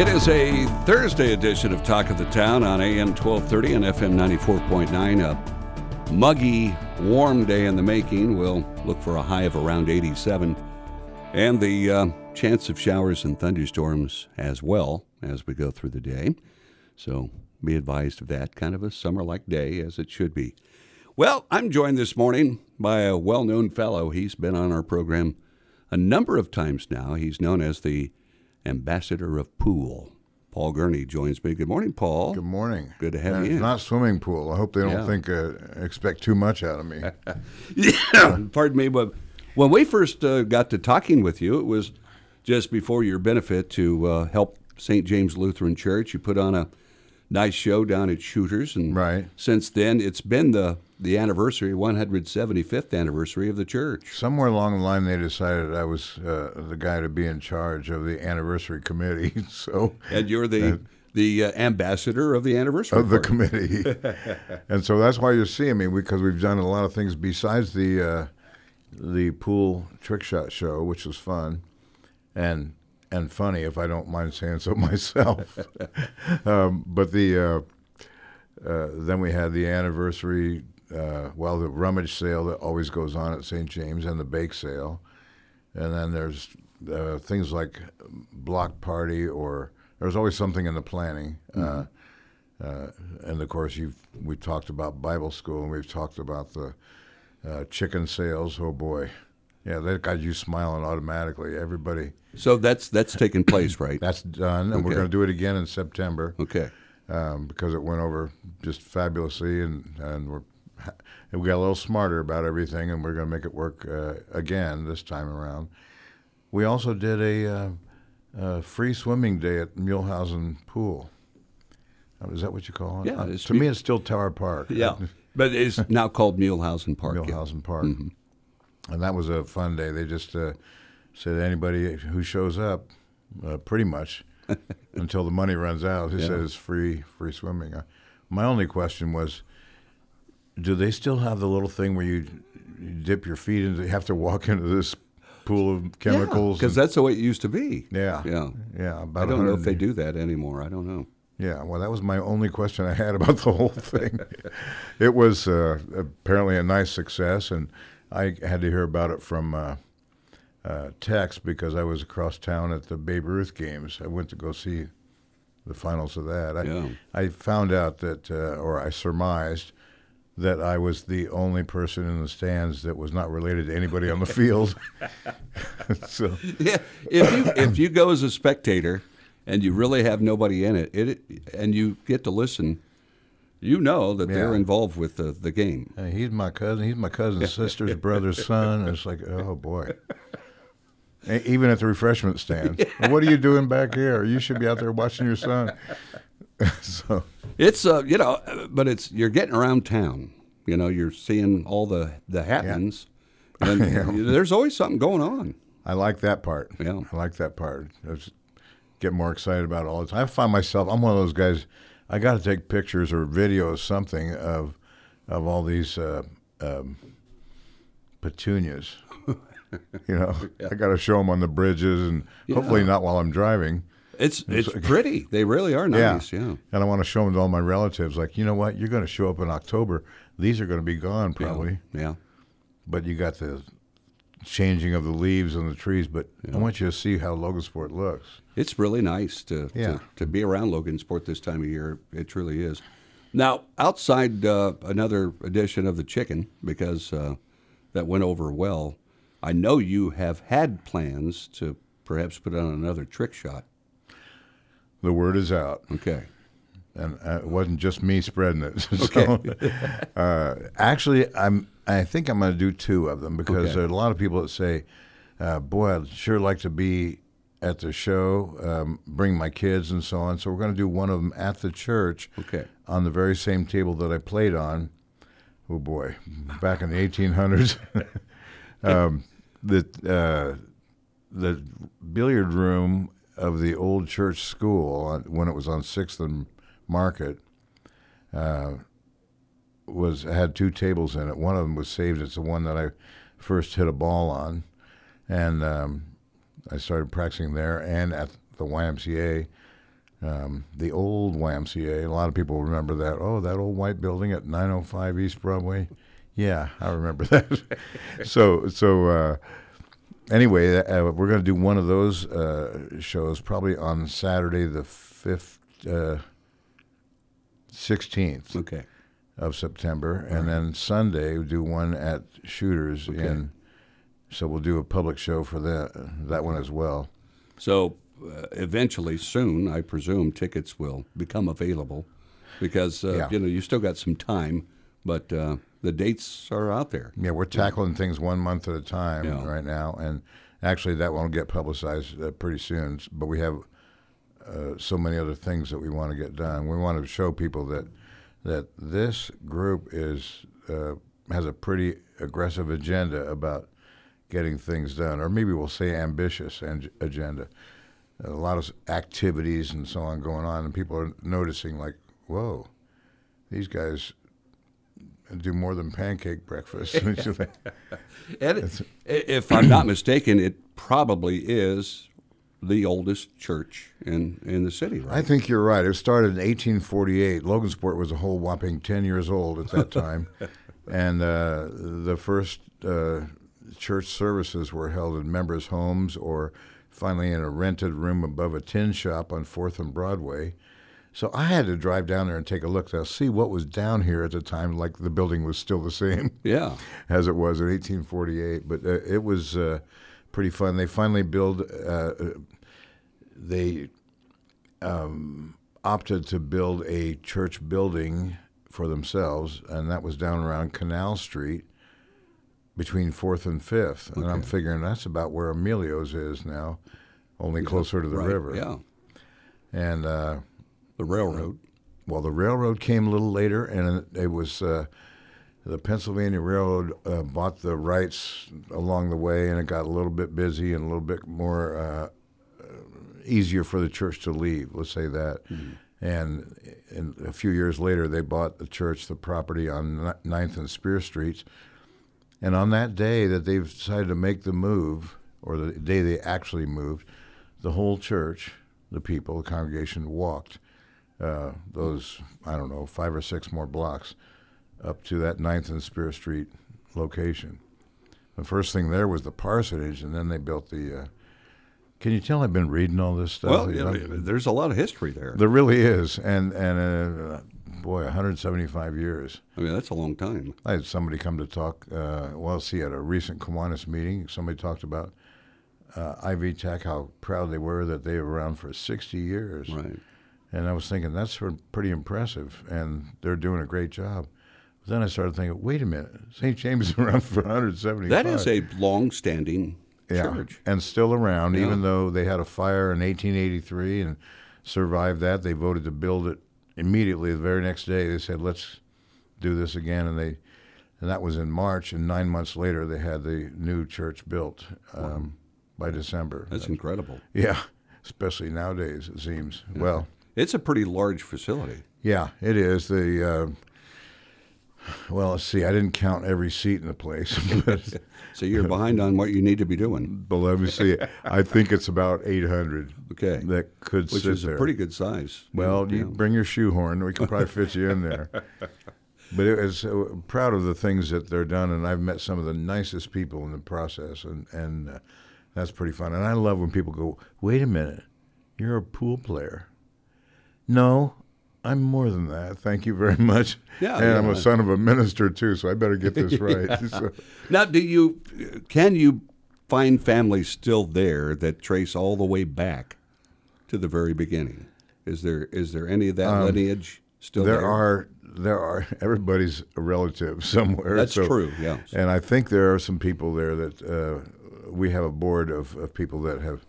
It is a Thursday edition of Talk of the Town on AM 1230 and FM 94.9. A muggy, warm day in the making. We'll look for a high of around 87. And the uh, chance of showers and thunderstorms as well as we go through the day. So be advised of that. Kind of a summer like day as it should be. Well, I'm joined this morning by a well known fellow. He's been on our program a number of times now. He's known as the ambassador of pool. Paul Gurney joins me. Good morning, Paul. Good morning. Good to have And you it's in. not swimming pool. I hope they don't Yeah. think uh, expect too much out of me. yeah, pardon me, but when we first uh, got to talking with you, it was just before your benefit to uh, help St. James Lutheran Church. You put on a nice show down at Shooters, and Right. since then it's been the the anniversary, 175th anniversary of the church. Somewhere along the line, they decided I was uh, the guy to be in charge of the anniversary committee. So And you're the the uh, ambassador of the anniversary of the party. committee, and so that's why you're seeing me because we've done a lot of things besides the uh, the pool trick shot show, which was fun, and and funny if I don't mind saying so myself. um, but the uh, uh, then we had the anniversary, uh, well, the rummage sale that always goes on at St. James, and the bake sale, and then there's uh, things like block party or there's always something in the planning. Uh, uh, and of course, you've we've talked about Bible school, and we've talked about the uh, chicken sales. Oh boy, yeah, that got you smiling automatically. Everybody, So that's that's taken place, right? that's done, and we're going to do it again in September Okay. um, because it went over just fabulously, and and we're and we got a little smarter about everything, and we're going to make it work uh, again this time around. We also did a, uh, uh free swimming day at Mulehausen Pool. Uh, Is that what you call it? Yeah, Uh, to me, it's still Tower Park. Yeah, but it's now called Mulehausen Park. yeah. Park. Mm-hmm. And that was a fun day. They just uh, said anybody who shows up, uh, pretty much, until the money runs out, he Yeah. says free free swimming. Uh, my only question was, do they still have the little thing where you, you dip your feet into? You have to walk into this pool of chemicals. because and- that's the way it used to be. yeah, Yeah. yeah. I don't know if they do that anymore. I don't know. Yeah, well, that was my only question I had about the whole thing. it was uh, apparently a nice success, and I had to hear about it from uh, uh, Tex because I was across town at the Babe Ruth games. I went to go see the finals of that. I, Yeah. I found out that, uh, or I surmised, that I was the only person in the stands that was not related to anybody on the field. so Yeah, if you if you go as a spectator and you really have nobody in it, it and you get to listen, you know that they're involved with the, the game. Hey, he's my cousin. He's my cousin's sister's brother's son. And it's like, oh boy. Even at the refreshment stand, what are you doing back here? You should be out there watching your son. so It's uh, you know, but it's you're getting around town. You know, you're seeing all the the happenings, and there's always something going on. I like that part. Yeah. I like that part. I just get more excited about it all the time. I find myself, I'm one of those guys. I got to take pictures or videos, something of of all these uh, um, petunias. you know, I got to show them on the bridges, and hopefully not while I'm driving. It's it's pretty. They really are nice. Yeah. And I want to show them to all my relatives, like, you know what? You're going to show up in October. These are going to be gone probably. Yeah. But you got the changing of the leaves on the trees. But I want you to see how Logansport looks. It's really nice to, Yeah. to, to be around Logansport this time of year. It truly is. Now, outside uh, another edition of the chicken, because uh, that went over well, I know you have had plans to perhaps put on another trick shot. The word is out. Okay. and uh, it wasn't just me spreading it. so, uh, actually, I'm. I think I'm going to do two of them because Okay. there are a lot of people that say, uh, "Boy, I'd sure like to be at the show, um, bring my kids and so on. So we're going to do one of them at the church Okay. on the very same table that I played on. Oh boy, back in the 1800s. um, the uh, the billiard room of the old church school when it was on Sixth and Market uh, was had two tables in it. One of them was saved. It's the one that I first hit a ball on, and um, I started practicing there and at the YMCA. Um, the old YMCA. A lot of people remember that. Oh, that old white building at 905 East Broadway. Yeah, I remember that. so, so uh, anyway, uh, we're going to do one of those uh, shows probably on Saturday, the fifth, uh, sixteenth Okay. of September, and then Sunday we do one at Shooters in. So we'll do a public show for that that one as well. So uh, eventually, soon, I presume tickets will become available because uh, Yeah. you know you still got some time, but uh, the dates are out there. Yeah, we're tackling things one month at a time Yeah. right now, and actually that won't get publicized uh, pretty soon. But we have uh, so many other things that we want to get done. We want to show people that that this group is uh, has a pretty aggressive agenda about getting things done, or maybe we'll say ambitious ang- agenda. A lot of activities and so on going on, and people are noticing like, whoa, these guys do more than pancake breakfast. And if I'm not mistaken, it probably is the oldest church in, in the city, I think you're right. It started in 1848. Logansport was a whole whopping 10 years old at that time. and uh, the first uh, church services were held in members' homes or finally in a rented room above a tin shop on 4th and Broadway. So I had to drive down there and take a look to see what was down here at the time, like the building was still the same. Yeah. as it was in 1848. But uh, it was uh, pretty fun. They finally build. Uh, uh, they um, opted to build a church building for themselves, and that was down around Canal Street between Fourth and Fifth. And I'm figuring that's about where Emilio's is now, only closer to the right. river. Yeah. And uh, The railroad. well, the railroad came a little later, and it, it was uh, the Pennsylvania Railroad uh, bought the rights along the way, and it got a little bit busy and a little bit more uh, uh, easier for the church to leave. Let's say that. And, and a few years later, they bought the church the property on Ni- Ninth and Spear Streets. And on that day that they've decided to make the move, or the day they actually moved, the whole church, the people, the congregation walked uh, those, I don't know, five or six more blocks up to that Ninth and Spear Street location. The first thing there was the parsonage, and then they built the. Uh, can you tell I've been reading all this stuff? Well, You know, there's a lot of history there. there really is, and and uh, boy, 175 years. I mean, that's a long time. I had somebody come to talk. Uh, well, see, at a recent Kiwanis meeting, somebody talked about uh, Ivy Tech, how proud they were that they were around for 60 years. Right. And I was thinking that's pretty impressive, and they're doing a great job. But then I started thinking, wait a minute, St. James is around for 175. That is a long-standing yeah, church. and still around, Yeah. even though they had a fire in 1883 and survived that. They voted to build it immediately. The very next day, they said, "Let's do this again," and they, and that was in March. And nine months later, they had the new church built um, by December. That's incredible. yeah, especially nowadays, it seems. Well. It's a pretty large facility. Yeah, it is. The uh, well, let's see. I didn't count every seat in the place, but, So you're behind on what you need to be doing. but let me see. I think it's about 800 Okay. that could Which sit is there. a pretty good size. well, Yeah. you bring your shoehorn. We can probably fit you in there. But it was uh, proud of the things that they're done, and I've met some of the nicest people in the process, and and uh, that's pretty fun. And I love when people go, "Wait a minute, you're a pool player." No, I'm more than that. Thank you very much. Yeah, and I'm a son of a minister too, so I better get this right. So, Now, do you can you find families still there that trace all the way back to the very beginning? Is there is there any of that lineage still Um, there there? are there are everybody's a relative somewhere. That's so- true, yes. And I think there are some people there that uh, we have a board of, of people that have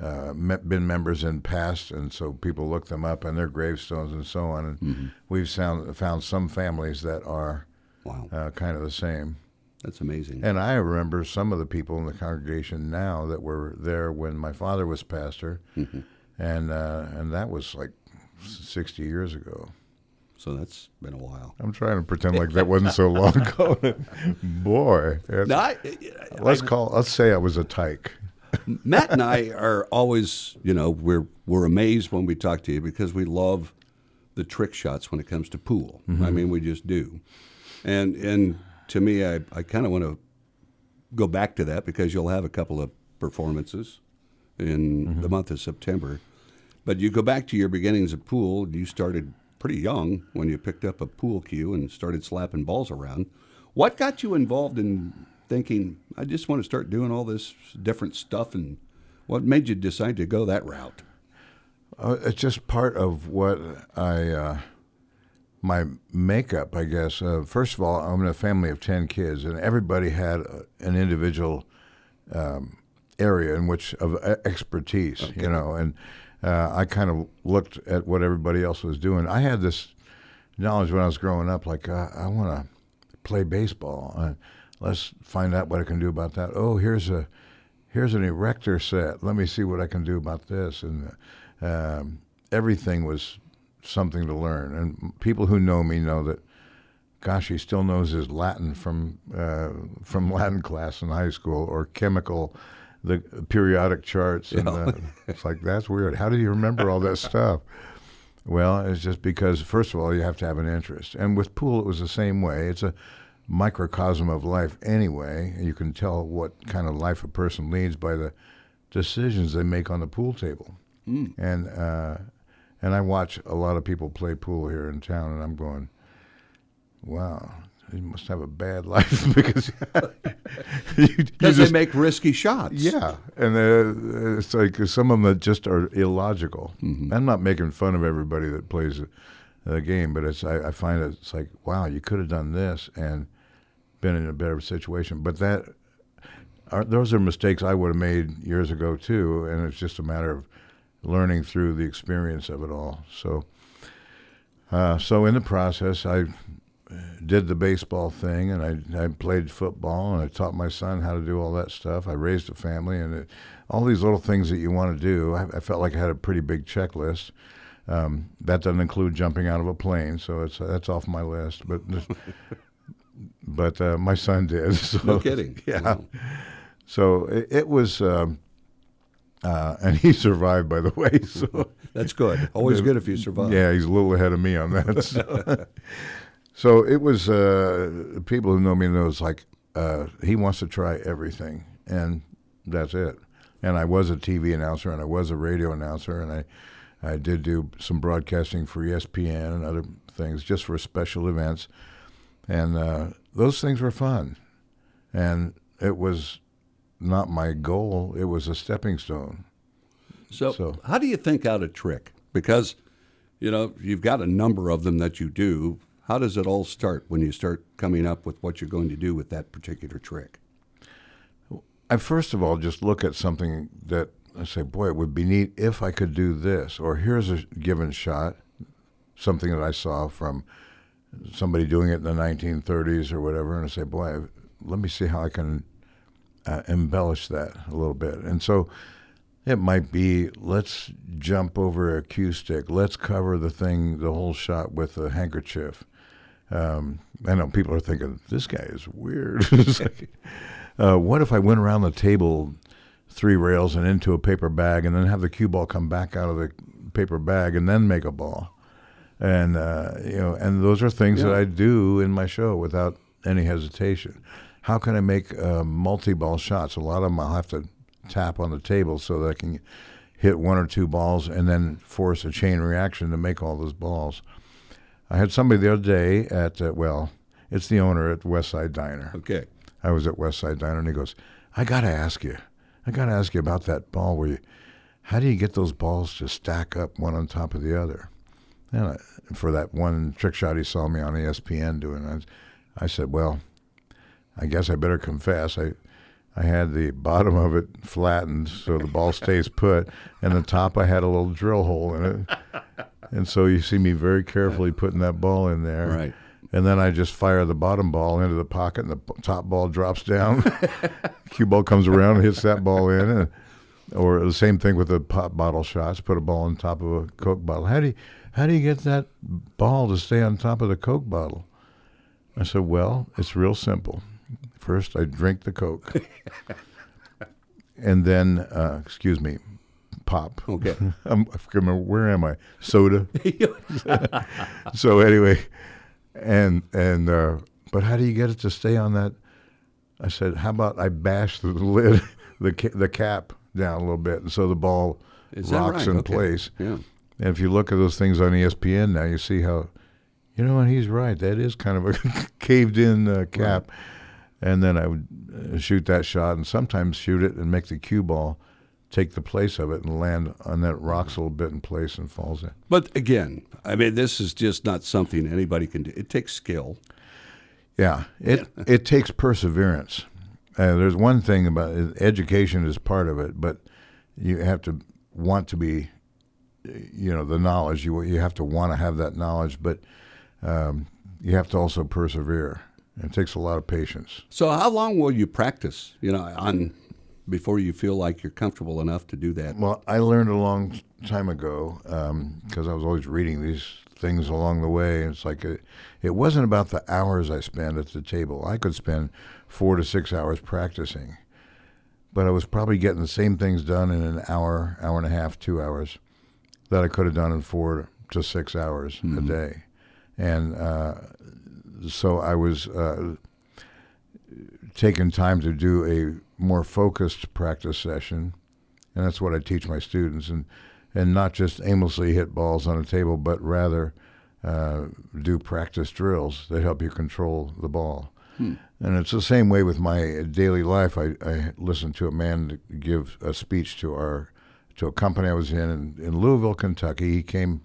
uh, been members in past, and so people look them up and their gravestones and so on. And Mm-hmm. we've found found some families that are Wow, uh, kind of the same. that's amazing. And I remember some of the people in the congregation now that were there when my father was pastor, Mm-hmm. and uh, and that was like sixty years ago. so that's been a while. I'm trying to pretend like that wasn't so long ago. Boy, No, I, let's call. Let's say I was a tyke. Matt and I are always, you know, we're we're amazed when we talk to you because we love the trick shots when it comes to pool. I mm-hmm. mean, we just do. And and to me, I, I kind of want to go back to that because you'll have a couple of performances in mm-hmm. the month of September. But you go back to your beginnings of pool. You started pretty young when you picked up a pool cue and started slapping balls around. What got you involved in thinking, I just want to start doing all this different stuff? And what made you decide to go that route? Uh, it's just part of what I, uh, my makeup, I guess. Uh, first of all, I'm in a family of 10 kids, and everybody had uh, an individual um, area in which of e- expertise, you know, and uh, I kind of looked at what everybody else was doing. I had this knowledge when I was growing up, like, uh, I want to play baseball. Uh, let's find out what I can do about that. Oh, here's a here's an erector set. Let me see what I can do about this. And um, everything was something to learn. And people who know me know that, gosh, he still knows his Latin from uh, from Latin class in high school or chemical, the periodic charts. And uh, it's like that's weird. How do you remember all that stuff? Well, it's just because first of all you have to have an interest, and with pool it was the same way. It's a microcosm of life anyway. You can tell what kind of life a person leads by the decisions they make on the pool table. And uh, and I watch a lot of people play pool here in town, and I'm going, wow, you must have a bad life because you, you just- they make risky shots. yeah, and uh, it's like some of them that just are illogical. I'm not making fun of everybody that plays the, game, but it's I, I find it, it's like wow, you could have done this and been in a better situation. But that are, those are mistakes I would have made years ago too, and it's just a matter of learning through the experience of it all. So, uh, so in the process, I did the baseball thing, and I, I played football, and I taught my son how to do all that stuff. I raised a family, and it, all these little things that you want to do. I, I felt like I had a pretty big checklist. Um, that doesn't include jumping out of a plane, so it's that's off my list. But but uh, my son did. So, No kidding. Yeah. Wow. So it, it was, um, uh, and he survived, by the way. So That's good. Always good if you survive. yeah, he's a little ahead of me on that. So, so it was uh, people who know me know it's like uh, he wants to try everything, and that's it. And I was a TV announcer, and I was a radio announcer, and I I did do some broadcasting for ESPN and other things just for special events, and uh, those things were fun, and it was not my goal; it was a stepping stone. So, So- how do you think out a trick? Because, you know, you've got a number of them that you do. How does it all start when you start coming up with what you're going to do with that particular trick? I first of all just look at something that I say, boy, it would be neat if I could do this, or here's a given shot, something that I saw from somebody doing it in the 1930s or whatever, and I say, boy, let me see how I can uh, embellish that a little bit. And so it might be let's jump over a cue stick, let's cover the thing, the whole shot with a handkerchief. Um, I know people are thinking this guy is weird. Like, uh, what if I went around the table three rails and into a paper bag, and then have the cue ball come back out of the paper bag, and then make a ball? And uh, you know, and those are things that I do in my show without any hesitation. How can I make uh, multi-ball shots? A lot of them I'll have to tap on the table so that I can hit one or two balls and then force a chain reaction to make all those balls. I had somebody the other day at uh, well, it's the owner at West Side Diner. Okay. I was at West Side Diner, and he goes, "I got to ask you, I got to ask you about that ball. Where you, how do you get those balls to stack up one on top of the other?" And I, for that one trick shot he saw me on ESPN doing, I, I said, "Well, I guess I better confess. I, I had the bottom of it flattened so the ball stays put, and the top I had a little drill hole in it. And so you see me very carefully putting that ball in there. Right. And then I just fire the bottom ball into the pocket, and the top ball drops down. Cue ball comes around and hits that ball in. And, or the same thing with the pop bottle shots. Put a ball on top of a Coke bottle. How do you, how do you get that ball to stay on top of the Coke bottle? I said, well, it's real simple. First, I drink the Coke, and then, uh, excuse me, pop. Okay. I'm, I forget remember where am I? Soda. so anyway, and and uh, but how do you get it to stay on that? I said, how about I bash the lid, the ca- the cap down a little bit, and so the ball Is rocks right? in Okay. place. Yeah. And if you look at those things on ESPN now, you see how, you know, what, he's right. That is kind of a caved-in uh, cap. And then I would uh, shoot that shot, and sometimes shoot it and make the cue ball take the place of it and land, on that rocks a little bit in place and falls in. But again, I mean, this is just not something anybody can do. It takes skill. Yeah, it it takes perseverance. Uh, there's one thing about it, education is part of it, but you have to want to be, you know, the knowledge. You you have to want to have that knowledge, but um, you have to also persevere. It takes a lot of patience. So, how long will you practice? You know, on before you feel like you're comfortable enough to do that. Well, I learned a long time ago because I was always reading these things along the way. It's like it, it wasn't about the hours I spent at the table. I could spend four to six hours practicing, but I was probably getting the same things done in an hour, hour and a half, two hours that I could have done in four to six hours a day. And uh, so I was uh, taking time to do a more focused practice session and that's what I teach my students, and and not just aimlessly hit balls on a table, but rather uh, do practice drills that help you control the ball. And it's the same way with my daily life. I, I listened to a man give a speech to our to a company I was in, in in Louisville, Kentucky. He came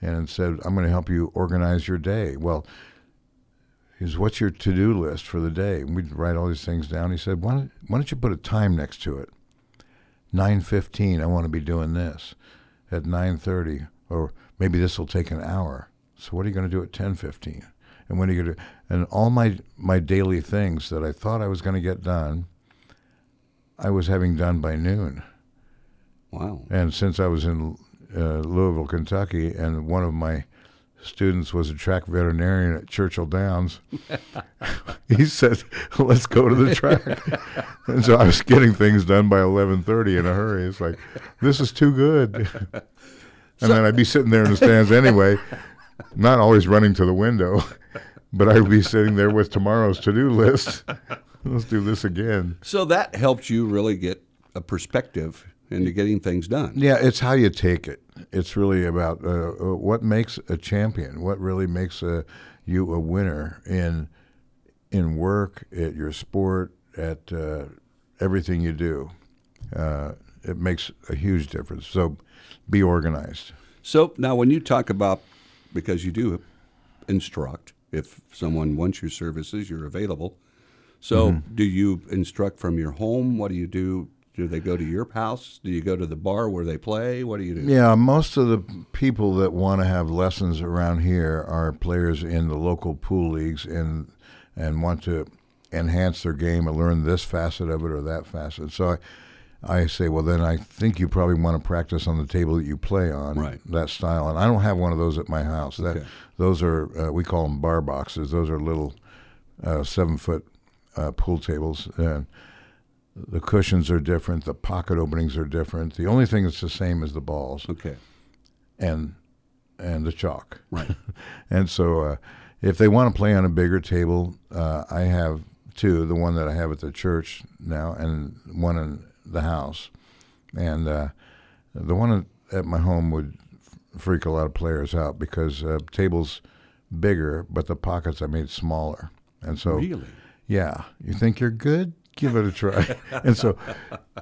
and said, "I'm going to help you organize your day." Well, is what's your to-do list for the day? And we'd write all these things down. He said, "Why don't, why don't you put a time next to it?" 9:15 I want to be doing this at 9:30 or maybe this will take an hour. So what are you going to do at 10:15? And when are you going to and all my my daily things that I thought I was going to get done I was having done by noon. Wow. And since I was in uh, Louisville, Kentucky, and one of my students was a track veterinarian at Churchill Downs, he said, "Let's go to the track." and so I was getting things done by eleven thirty in a hurry. It's like, this is too good. and then I'd be sitting there in the stands anyway, not always running to the window, but I would be sitting there with tomorrow's to-do list. Let's do this again. So that helped you really get a perspective into getting things done. Yeah, it's how you take it. It's really about uh, uh, what makes a champion. What really makes a, you a winner in in work, at your sport, at uh, everything you do. Uh, it makes a huge difference. So, be organized. So now, when you talk about, because you do instruct, if someone wants your services, you're available. So, Mm-hmm. do you instruct from your home? What do you do? Do they go to your house? Do you go to the bar where they play? What do you do? Yeah, most of the people that want to have lessons around here are players in the local pool leagues and and want to enhance their game or learn this facet of it or that facet. So I, I say, well, then I think you probably want to practice on the table that you play on, Right. that style. And I don't have one of those at my house. That Okay. those are uh, we call them bar boxes. Those are little uh, seven foot uh, pool tables. And the cushions are different. The pocket openings are different. The only thing that's the same is the balls Okay. and and the chalk. Right. and so, uh, if they want to play on a bigger table, uh, I have two. The one that I have at the church now, and one in the house. And uh, the one at my home would freak a lot of players out because uh, tables bigger, but the pockets I made smaller. And so, Really? yeah, you think you're good? Give it a try. and so,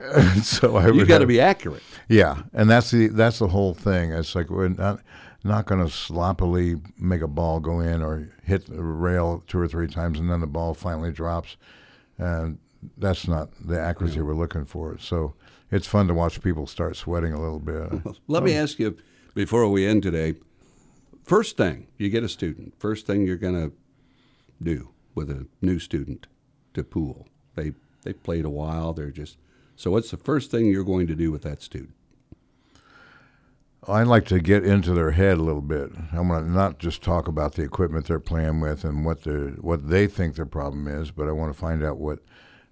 and so I You got to be accurate. yeah, and that's the that's the whole thing. It's like we're not not going to sloppily make a ball go in or hit the rail two or three times and then the ball finally drops. And that's not the accuracy we're looking for. So it's fun to watch people start sweating a little bit. Let me ask you before we end today. First thing, you get a student. First thing you're going to do with a new student to pool. They they've played a while. They're just so. What's the first thing you're going to do with that student? I like to get into their head a little bit. I want to not just talk about the equipment they're playing with and what they what they think their problem is, but I want to find out what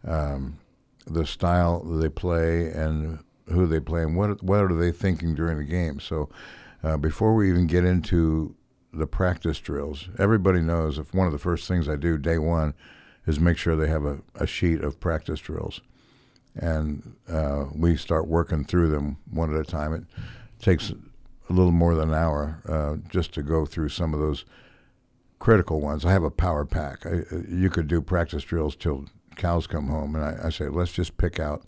um, the style they play and who they play and what what are they thinking during the game. So uh, before we even get into the practice drills, everybody knows if one of the first things I do day one is make sure they have a, a sheet of practice drills, and uh, we start working through them one at a time. It takes a little more than an hour uh, just to go through some of those critical ones. I have a power pack. I, uh, you could do practice drills till cows come home, and I, I say let's just pick out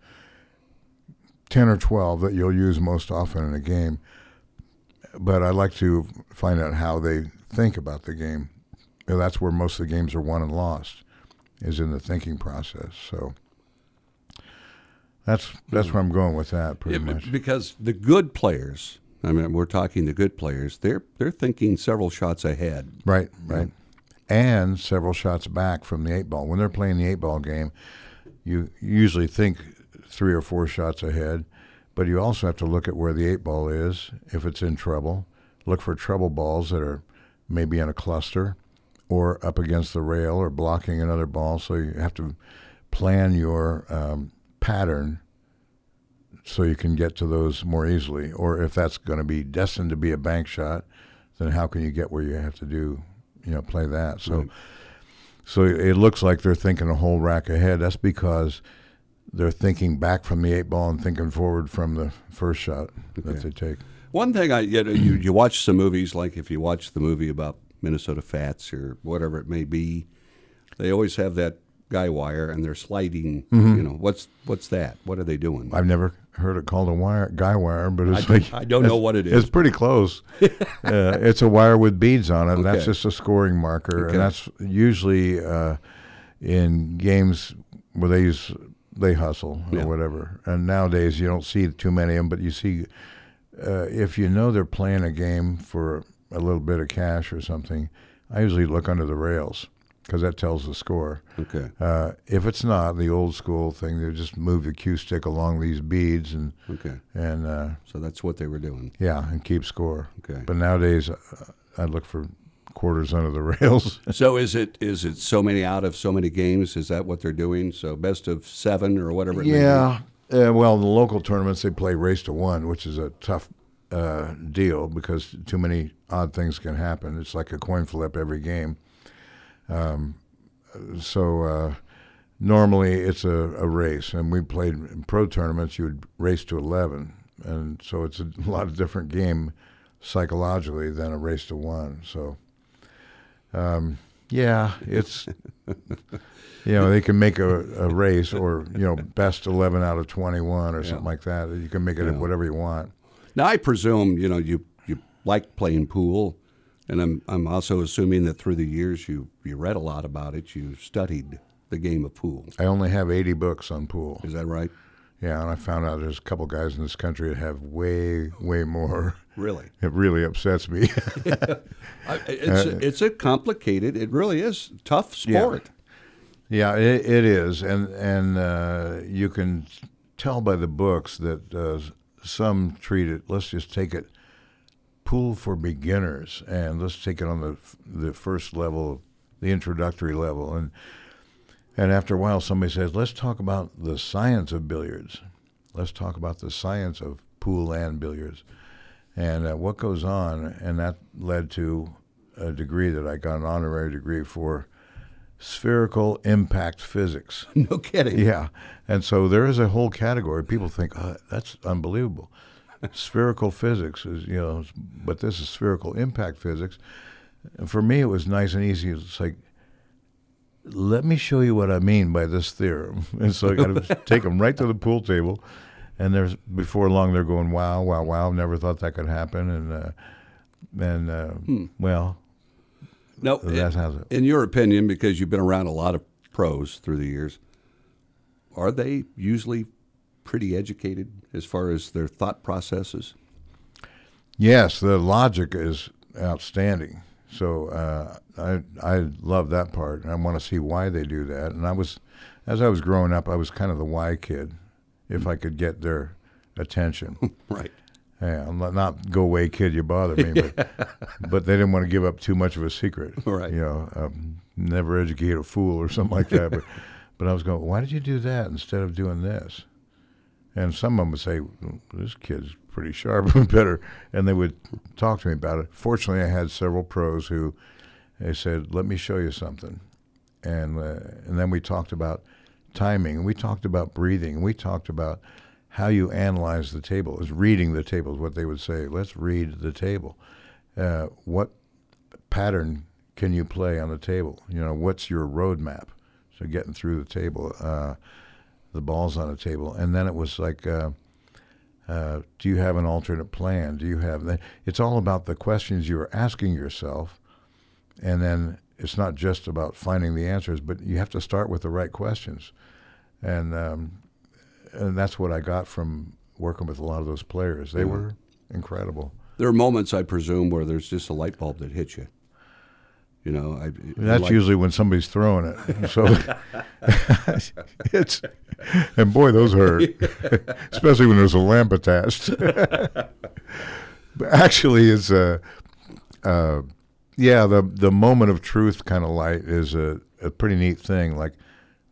ten or twelve that you'll use most often in a game. But I like to find out how they think about the game. That's where most of the games are won and lost, is in the thinking process. So that's hmm. that's where I'm going with that pretty Yeah, much. because the good players. I mean, we're talking the good players. They're they're thinking several shots ahead. Right, right. And several shots back from the eight ball. When they're playing the eight ball game, you usually think three or four shots ahead, but you also have to look at where the eight ball is if it's in trouble. Look for trouble balls that are maybe in a cluster or up against the rail or blocking another ball. So you have to plan your um, pattern so you can get to those more easily. Or if that's going to be destined to be a bank shot, then how can you get where you have to do, you know, play that? So, Right. so it looks like they're thinking a whole rack ahead. That's because they're thinking back from the eight ball and thinking forward from the first shot that they take. One thing I you, know, you you watch some movies like if you watch the movie about Minnesota Fats or whatever it may be, they always have that guy wire and they're sliding. Mm-hmm. You know what's what's that? What are they doing? I've never heard it called a wire, guy wire, but it's I- like I don't know what it is. It's pretty close. uh, it's a wire with beads on it. and That's just a scoring marker, Okay. and that's usually uh, in games where they use they hustle or Yeah. whatever. And nowadays you don't see too many of them, but you see uh, if you know they're playing a game for a little bit of cash or something. I usually look under the rails because that tells the score. Okay. Uh, if it's not the old school thing, they just move the cue stick along these beads and Okay. and uh, So that's what they were doing. yeah, and keep score. Okay. But nowadays, uh, I look for quarters under the rails. So is it is it so many out of so many games? Is that what they're doing? So best of seven or whatever. It may be? yeah. Uh, well, in the local tournaments, they play race to one, which is a tough uh, deal because too many odd things can happen. It's like a coin flip every game. Um, so uh, normally it's a, a race, and we played in pro tournaments. You would race to eleven, and so it's a lot of different game psychologically than a race to one. So, um, yeah, it's you know they can make a, a race or you know best eleven out of twenty one or something like that. You can make it Yeah. whatever you want. Now I presume you know you you like playing pool, and I'm I'm also assuming that through the years you you read a lot about it. You studied the game of pool. I only have eighty books on pool. Is that right? Yeah, and I found out there's a couple guys in this country that have way way more. Really? It really upsets me. It's it's a complicated. It really is tough sport. Yeah, it, it is, and and uh, you can tell by the books that uh, some treat it. Let's just take it pool for beginners, and let's take it on the the first level, the introductory level, and and after a while, somebody says, "Let's talk about the science of billiards. Let's talk about the science of pool and billiards." And uh, what goes on, and that led to a degree that I got an honorary degree for spherical impact physics. No kidding. Yeah, and so there is a whole category. People think oh, that's unbelievable. spherical physics is you know, but this is spherical impact physics. And for me, it was nice and easy. It's like, let me show you what I mean by this theorem. And so I got to take them right to the pool table, and there's before long they're going, wow, wow, wow. Never thought that could happen, and uh, and uh, well, No, how it- in your opinion, because you've been around a lot of pros through the years, are they usually pretty educated as far as their thought processes? Yes, the logic is outstanding. So uh, I I love that part, and I want to see why they do that. And I was, as I was growing up, I was kind of the why kid, if I could get their attention. Right. Yeah, I'm not, not go away, kid. You bother me, but but they didn't want to give up too much of a secret. Right. You know, um, never educate a fool or something like that. But but I was going, why did you do that instead of doing this? And some of them would say, this kid's pretty sharp, and better, and they would talk to me about it. Fortunately, I had several pros who they said, let me show you something, and uh, and then we talked about timing, and we talked about breathing, and we talked about how you analyze the table. Is reading the table is what they would say. Let's read the table. Uh, what pattern can you play on the table? You know, what's your roadmap? So getting through the table, uh, the balls on the table, and then it was like, uh, uh, do you have an alternate plan? Do you have? It's all about the questions you're asking yourself, and then it's not just about finding the answers, but you have to start with the right questions, and um, and that's what I got from working with a lot of those players. They were incredible. There are moments, I presume, where there's just a light bulb that hits you. You know, I, That's like- usually when somebody's throwing it. So it's and boy, those hurt, especially when there's a lamp attached. but actually, it's a uh, yeah. The the moment of truth kind of light is a, a pretty neat thing. Like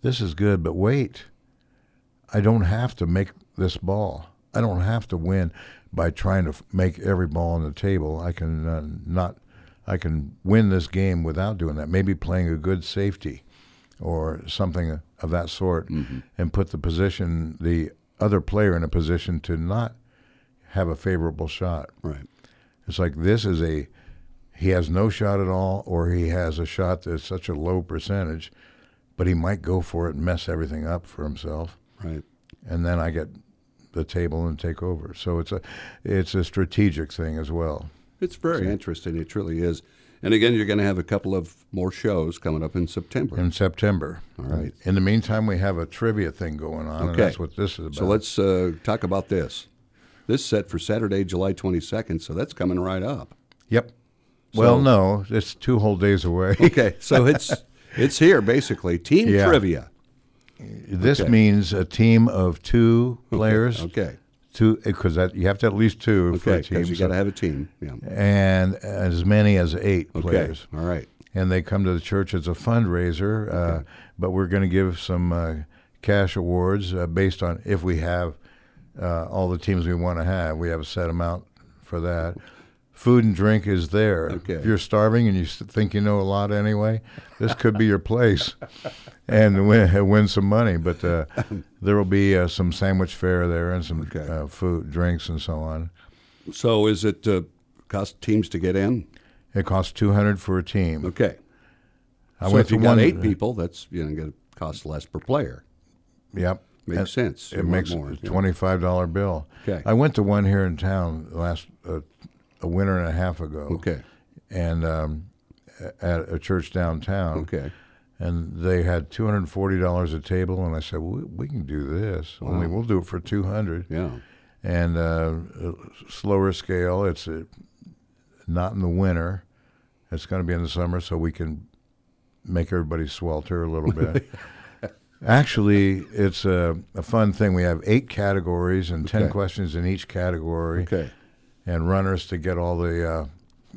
this is good, but wait, I don't have to make this ball. I don't have to win by trying to f- make every ball on the table. I can uh, not. I can win this game without doing that. Maybe playing a good safety or something of that sort, and put the position, the other player in a position to not have a favorable shot. right. It's like this is a he has no shot at all, or he has a shot that's such a low percentage, but he might go for it and mess everything up for himself, Right. and then I get the table and take over. So it's a it's a strategic thing as well. It's very interesting. It truly is. And again, you're going to have a couple of more shows coming up in September. in September. All right. In the meantime, we have a trivia thing going on, and that's what this is about. so let's uh, talk about this. This is set for Saturday, July 22nd, so that's coming right up. Yep. Well, no, it's two whole days away. Okay, so it's it's here basically. Team Yeah. trivia. This Okay. means a team of two players. Okay. Two, because that you have to have at least two for Okay, a team. because you so- got to have a team. Yeah. and as many as eight Okay. players. All right. And they come to the church as a fundraiser, uh, but we're going to give some uh, cash awards uh, based on if we have uh, all the teams we want to have. We have a set amount for that. Food and drink is there. Okay. If you're starving and you think you know a lot anyway, this could be your place, and win, win some money. But uh, there will be uh, some sandwich fare there and some Okay. uh, food, drinks, and so on. So is it uh, cost teams to get in? It costs two hundred for a team. Okay. I so went if you got eight people, that's you know going to cost less per player. Yep. Makes And sense. It makes more, a twenty-five dollar bill. Okay. I went to one here in town last uh, a winter and a half ago. Okay. And um, at a church downtown. Okay. And they had two hundred forty dollars a table, and I said, well, we, we can do this. Only we'll do it for two hundred. Yeah. And uh, a slower scale. It's uh not in the winter. It's going to be in the summer, so we can make everybody swelter a little bit. Actually, it's a, a fun thing. We have eight categories and ten questions in each category, Okay. And runners to get all the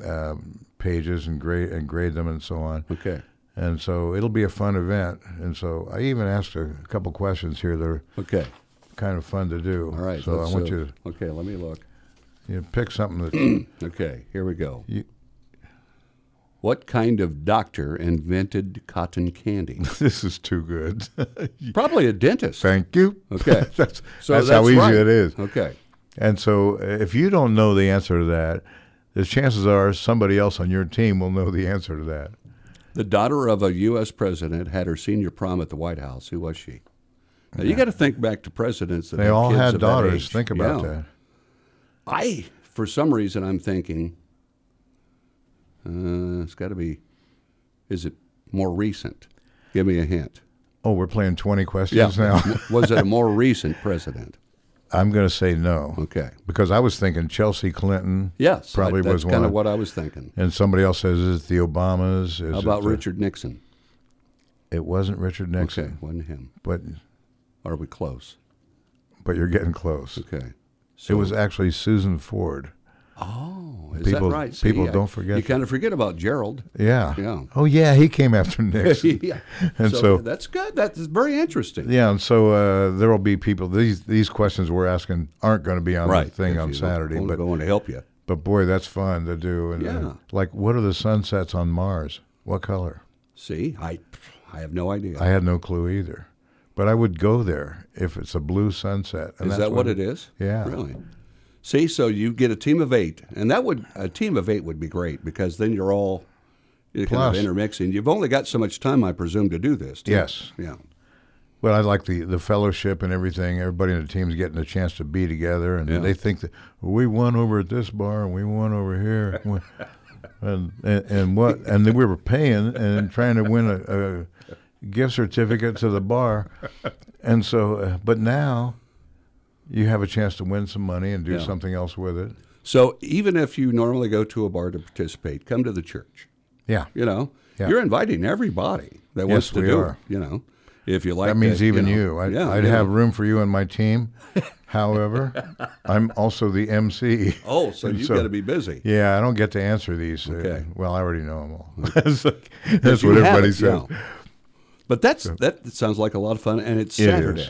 uh, um pages and grade and grade them and so on. Okay. And so it'll be a fun event. And so I even asked a couple questions here that are Okay. kind of fun to do. All right. So I want uh, you to Okay. Let me look. you pick something that Okay. Here we go. You- What kind of doctor invented cotton candy? this is too good. Probably a dentist. Thank you. Okay. that's So that's, how easy right. it is. Okay. And so, uh, if you don't know the answer to that, the chances are somebody else on your team will know the answer to that. The daughter of a U.S. president had her senior prom at the White House. Who was she? Now you got to think back to presidents that They all had daughters. Think about Yeah. that. I, for some reason, I'm thinking uh, it's got to be. Is it more recent? Give me a hint. Oh, we're playing 20 questions now. was it a more recent president? I'm going to say no. Okay. Because I was thinking Chelsea Clinton. Yes, Probably I, that's was kind of what I was thinking. And somebody else says, is it the Obamas? Is How about the- Richard Nixon? It wasn't Richard Nixon. Okay, wasn't him. But, Are we close? but you're getting close. Okay. it was actually Susan Ford. Oh, is people- that right? people I- don't forget You kind of forget about Gerald. Yeah. Yeah. Oh, yeah, he came after Nixon. yeah. And so, so- that's good. That's very interesting. Yeah, and so uh, there will be people. These these questions we're asking aren't going to be on Right. the thing on Saturday, want but to go in to help you. but boy, that's fun to do. And, and Yeah. like, what are the sunsets on Mars? What color? See, I, I have no idea. I had no clue either, but I would go there if it's a blue sunset. And is that what it is? Yeah. Really? See, so you get a team of eight, and that would a team of eight would be great because then you're all kind of intermixing. You've only got so much time, I presume, to do this. too. Yes. Yeah. But I like the, the fellowship and everything. Everybody in the team's getting a chance to be together, and Yeah. they think that well, we won over at this bar and we won over here, We- and, and and what? And then we were paying and trying to win a, a gift certificate to the bar, and so. Uh, but now, you have a chance to win some money and do Yeah. something else with it. So even if you normally go to a bar to participate, come to the church. Yeah, You know, Yeah. you're inviting everybody that wants Yes, to we do are. it. You know, if you like that means to, even know, you. I, yeah, I'd you have room for you on my team. However, I'm also the MC. Oh, so you've so- got to be busy. Yeah, I don't get to answer these. uh, Okay. well, I already know them all. It's like- that's what everybody it, says. yeah. But that's that sounds like a lot of fun, and it's It is. Saturday.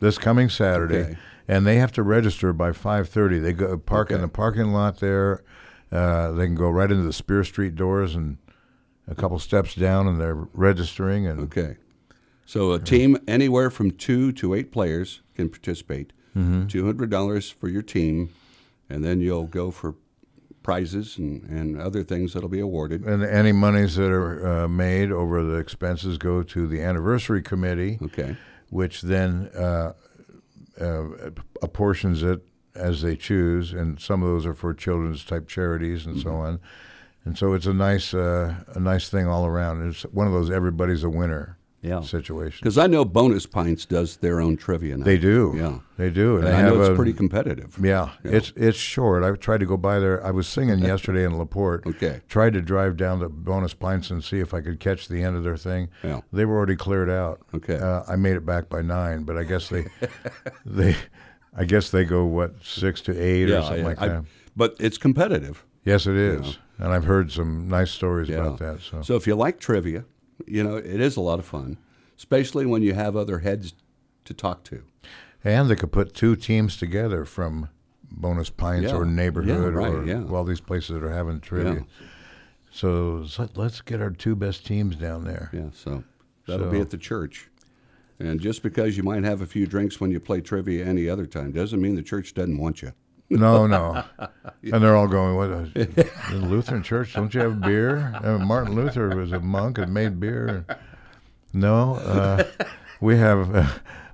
This coming Saturday, Okay. And they have to register by five thirty. They go park in the parking lot there. Uh, they can go right into the Spear Street doors and a couple steps down, and they're registering. And Okay. So a team anywhere from two to eight players can participate. Mm-hmm. hundred dollars for your team, and then you'll go for prizes and, and other things that'll be awarded. and any monies that are uh, made over the expenses go to the anniversary committee. Okay. which then uh, apportions it as they choose, and some of those are for children's type charities and so Mm-hmm. on. And so it's a nice, uh, a nice thing all around. It's one of those everybody's a winner Yeah. situation. Because I know Bonus Pints does their own trivia now. They do, Yeah. they do, And they I know it's a- pretty competitive. Yeah, it's it's short. I tried to go by there. I was singing yesterday in Laporte. Okay. Tried to drive down to Bonus Pints and see if I could catch the end of their thing. Yeah. They were already cleared out. Okay. Uh, I made it back by nine, but I guess they they I guess they go what six to eight or something like I- that. But it's competitive. Yes, it is, and I've heard some nice stories Yeah. about that. So, So if you like trivia, you know it is a lot of fun, especially when you have other heads to talk to. and they could put two teams together from Bonus Pints Yeah. or neighborhood Yeah, right, or yeah. all these places that are having trivia. So let- let's get our two best teams down there. Yeah, so that'll be at the church. And just because you might have a few drinks when you play trivia any other time doesn't mean the church doesn't want you. No, no. And they're all going, what? The Lutheran church, don't you have beer? Uh, Martin Luther was a monk and made beer. No, uh, we have uh,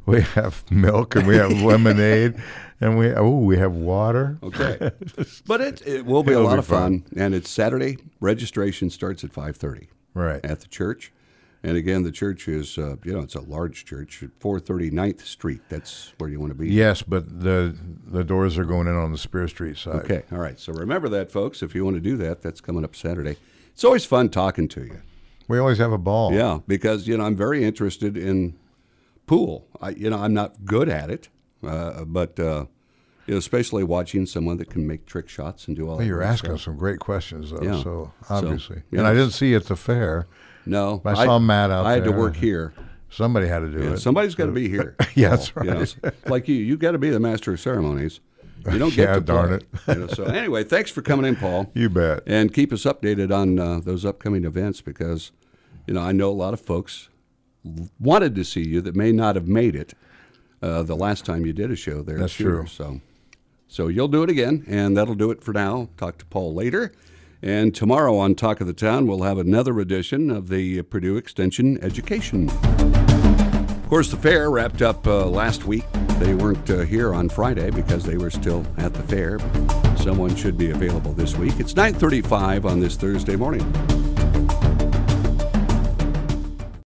we have milk and we have lemonade and we oh we have water. Okay, but it it will be a It'll lot be of fun, and it's Saturday. Registration starts at five thirty Right. at the church, and again, the church is uh, you know it's a large church, at 439th Street. That's where you want to be. Yes, but the the doors are going in on the Spear Street side. Okay, all right. So remember that, folks. If you want to do that, that's coming up Saturday. It's always fun talking to you. We always have a ball. Yeah, because you know I'm very interested in pool. I, you know I'm not good at it, uh, but uh, you know, especially watching someone that can make trick shots and do all. Well, that you're asking stuff. some great questions, though. Yeah. So So, obviously, yeah. and I didn't see you at the fair. No, I saw Matt out there. I had to work here. Somebody had to do Yeah, it. somebody's got to be here. Yeah, that's You know, right. like you, you got to be the master of ceremonies. You don't get Yeah, to darn it. You know, so anyway, thanks for coming in, Paul. You bet. and keep us updated on uh, those upcoming events because you know I know a lot of folks wanted to see you that may not have made it uh, the last time you did a show there. That's true. So, so you'll do it again, and that'll do it for now. Talk to Paul later, and tomorrow on Talk of the Town we'll have another edition of the Purdue Extension Education. Of course, the fair wrapped up uh, last week. They weren't uh, here on Friday because they were still at the fair. Someone should be available this week. It's 9:35 on this Thursday morning.